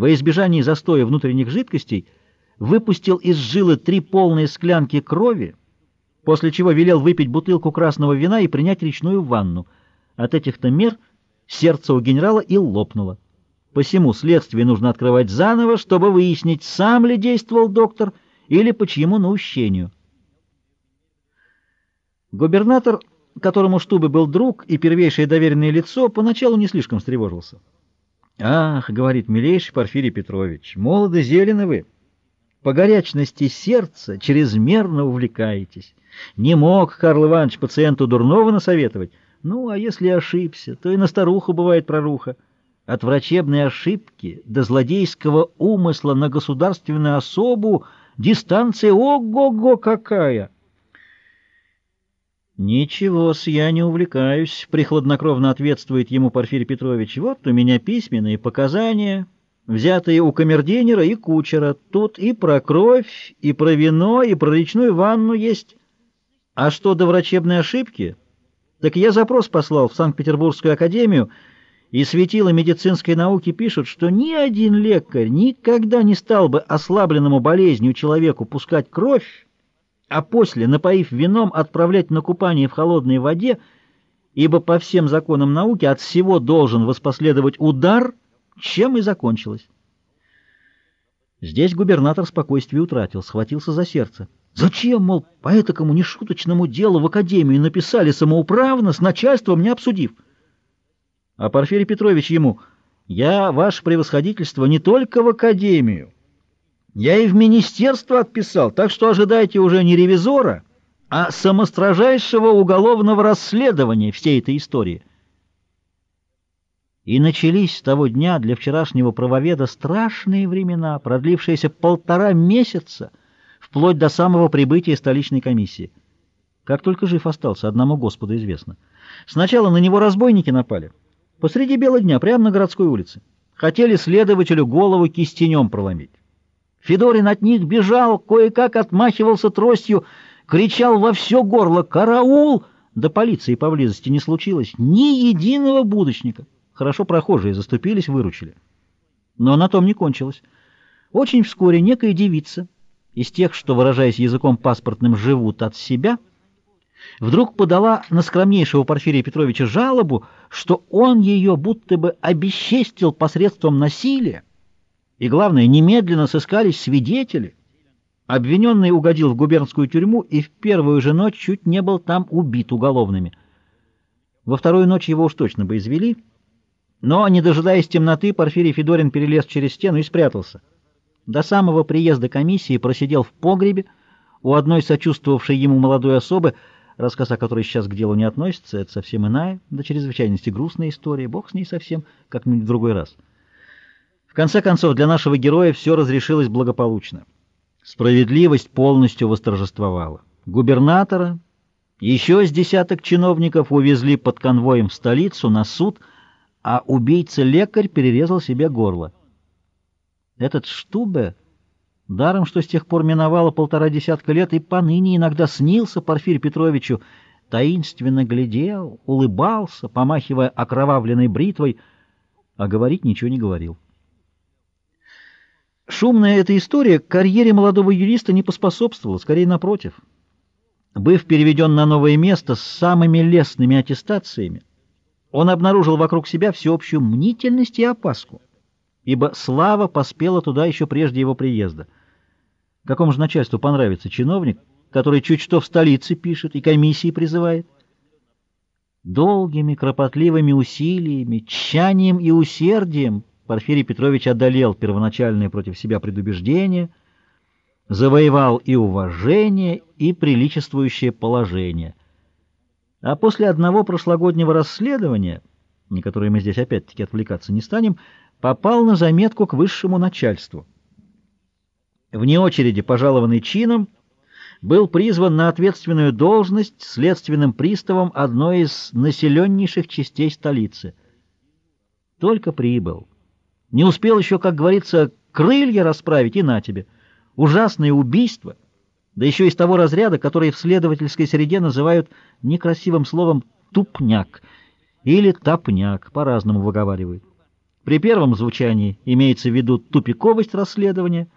во избежание застоя внутренних жидкостей, выпустил из жилы три полные склянки крови, после чего велел выпить бутылку красного вина и принять речную ванну. От этих-то мер сердце у генерала и лопнуло. Посему следствие нужно открывать заново, чтобы выяснить, сам ли действовал доктор или по чьему наущению. Губернатор, которому Штубе был друг и первейшее доверенное лицо, поначалу не слишком встревожился. «Ах, — говорит милейший Порфирий Петрович, — молоды зелены вы, по горячности сердца чрезмерно увлекаетесь. Не мог Карл Иванович пациенту дурного насоветовать. Ну, а если ошибся, то и на старуху бывает проруха. От врачебной ошибки до злодейского умысла на государственную особу дистанция ого-го какая!» «Ничего-с, я не увлекаюсь», — прихладнокровно ответствует ему Порфирий Петрович. «Вот у меня письменные показания, взятые у камердинера и кучера. Тут и про кровь, и про вино, и про речную ванну есть. А что до врачебной ошибки, так я запрос послал в Санкт-Петербургскую академию, и светила медицинской науки пишут, что ни один лекарь никогда не стал бы ослабленному болезнью человеку пускать кровь, а после, напоив вином, отправлять на купание в холодной воде, ибо по всем законам науки от всего должен воспоследовать удар, чем и закончилось. Здесь губернатор спокойствие утратил, схватился за сердце. Зачем, мол, по этакому нешуточному делу в академию написали самоуправно, с начальством не обсудив? А Порфирий Петрович ему, я, ваше превосходительство, не только в академию, я и в министерство отписал, так что ожидайте уже не ревизора, а самострожайшего уголовного расследования всей этой истории. И начались с того дня для вчерашнего правоведа страшные времена, продлившиеся полтора месяца, вплоть до самого прибытия столичной комиссии. Как только жив остался, одному Господу известно. Сначала на него разбойники напали. Посреди бела дня, прямо на городской улице. Хотели следователю голову кистенем проломить. Федорин от них бежал, кое-как отмахивался тростью, кричал во все горло «Караул!» До полиции поблизости не случилось ни единого будочника. Хорошо прохожие заступились, выручили. Но на том не кончилось. Очень вскоре некая девица, из тех, что, выражаясь языком паспортным, живут от себя, вдруг подала на скромнейшего Порфирия Петровича жалобу, что он ее будто бы обесчестил посредством насилия, и, главное, немедленно сыскались свидетели. Обвиненный угодил в губернскую тюрьму и в первую же ночь чуть не был там убит уголовными. Во вторую ночь его уж точно бы извели, но, не дожидаясь темноты, Порфирий Федорин перелез через стену и спрятался. До самого приезда комиссии просидел в погребе у одной сочувствовавшей ему молодой особы, рассказ о которой сейчас к делу не относится, это совсем иная, до чрезвычайности грустная история, бог с ней совсем, как-нибудь в другой раз. В конце концов, для нашего героя все разрешилось благополучно. Справедливость полностью восторжествовала. Губернатора, еще с десяток чиновников увезли под конвоем в столицу на суд, а убийца-лекарь перерезал себе горло. Этот Штубе, даром что с тех пор миновало полтора десятка лет, и поныне иногда снился Порфирию Петровичу, таинственно глядел, улыбался, помахивая окровавленной бритвой, а говорить ничего не говорил. Шумная эта история карьере молодого юриста не поспособствовала, скорее напротив. Быв переведен на новое место с самыми лестными аттестациями, он обнаружил вокруг себя всеобщую мнительность и опаску, ибо слава поспела туда еще прежде его приезда. Какому же начальству понравится чиновник, который чуть что в столице пишет и комиссии призывает? Долгими, кропотливыми усилиями, тщанием и усердием Порфирий Петрович одолел первоначальное против себя предубеждение, завоевал и уважение, и приличествующее положение. А после одного прошлогоднего расследования, на которое мы здесь опять-таки отвлекаться не станем, попал на заметку к высшему начальству. Вне очереди, пожалованный чином, был призван на ответственную должность следственным приставом одной из населеннейших частей столицы. Только прибыл. Не успел еще, как говорится, крылья расправить, и на тебе. Ужасное убийство, да еще из того разряда, который в следовательской среде называют некрасивым словом «тупняк» или «топняк», по-разному выговаривают. При первом звучании имеется в виду тупиковость расследования,